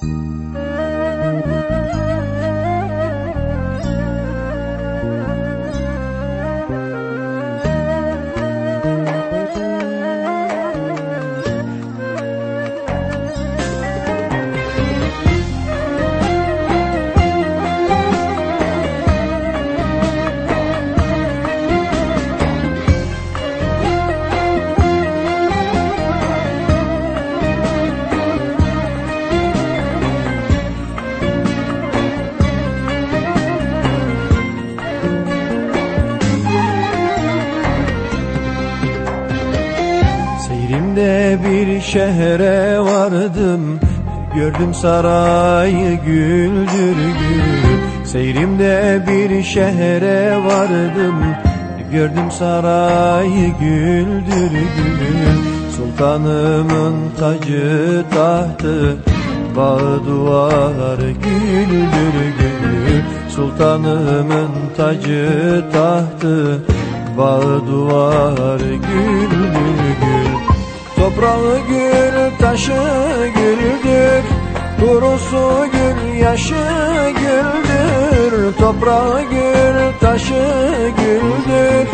you Seyrimde bir şehre vardım. Gördüm sarayı güldür gül. Seyrimde bir şehre vardım. Gördüm sarayı güldür gül. Sultanımın tacı tahtı Bağı duvarı güldür gül. Sultanımın tacı tahtı Bağı duvarı güldür gül Toprağı gül, taşı güldür Kurusu gül, yaşı güldür. Toprağı gül, taşı güldür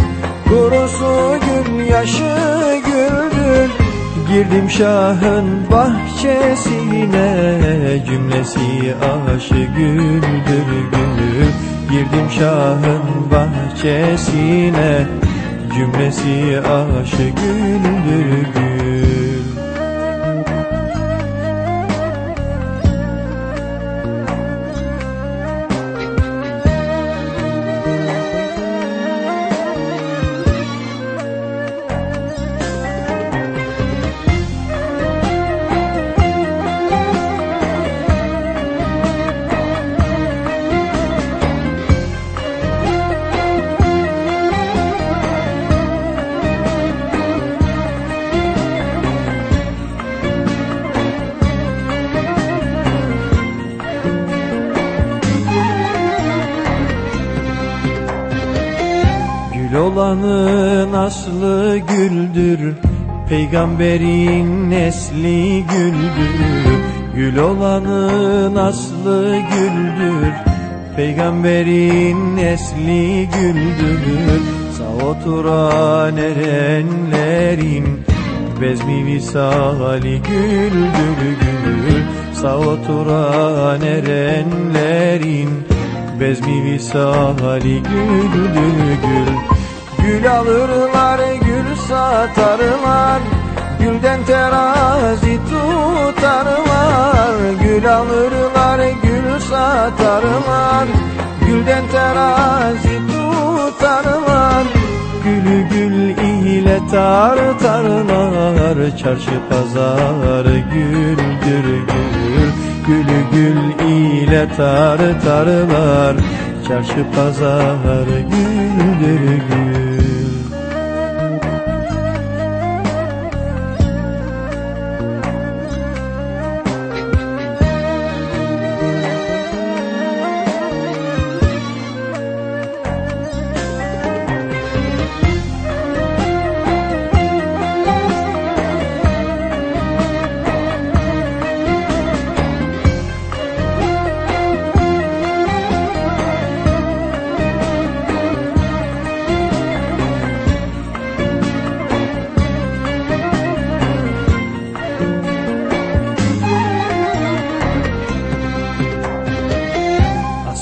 Kurusu gül, yaşı güldür. Girdim şahın bahçesine Cümlesi aşı güldür gül Girdim şahın bahçesine Cümlesi aşı güldür gül Gül olanın aslı güldür Peygamberin nesli güldür. Gül olanın aslı güldür Peygamberin nesli güldür. Sağ oturan erenlerin Bezmi visali güldür gül Sağ oturan erenlerin Bezmi visali güldür gül Gül alırlar gül satarlar. Gülden terazi tutarlar. Gül alırlar gül satarlar. Gülden terazi tutarlar. Gülü gül ile tartarlar. Çarşı pazar güldür gül. Gülü gül ile tartarlar. Çarşı pazar güldür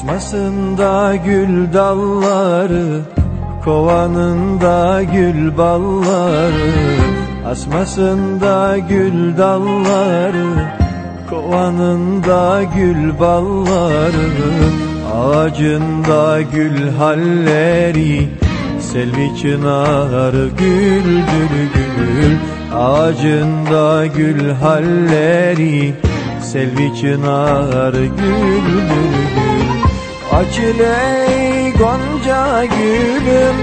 Asmasında gül dalları Kovanında gül balları. Asmasında gül dalları Kovanında gül balları. Ağacında gül halleri Selvi çınarı güldür gül. Ağacında gül halleri Selvi çınarı güldür gül Açıl ey gonca gülüm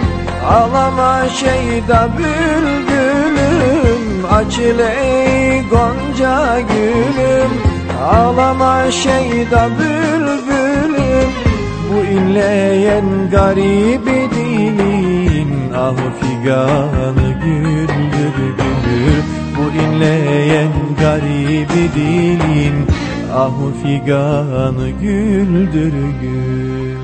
Ağlama şeyda bülbülüm. Açıl ey gonca gülüm Ağlama şeyda bülbülüm. Bu inleyen garibi dilin Ah figanı güldür gül Bu inleyen garibi dilin Ahu figanı güldür gül